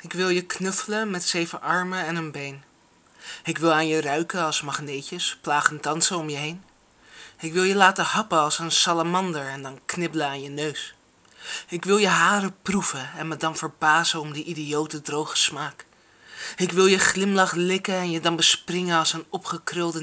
ik wil je knuffelen met zeven armen en een been. Ik wil aan je ruiken als magneetjes plagend dansen om je heen. Ik wil je laten happen als een salamander en dan knibbelen aan je neus. Ik wil je haren proeven en me dan verbazen om die idioten droge smaak. Ik wil je glimlach likken en je dan bespringen als een opgekrulde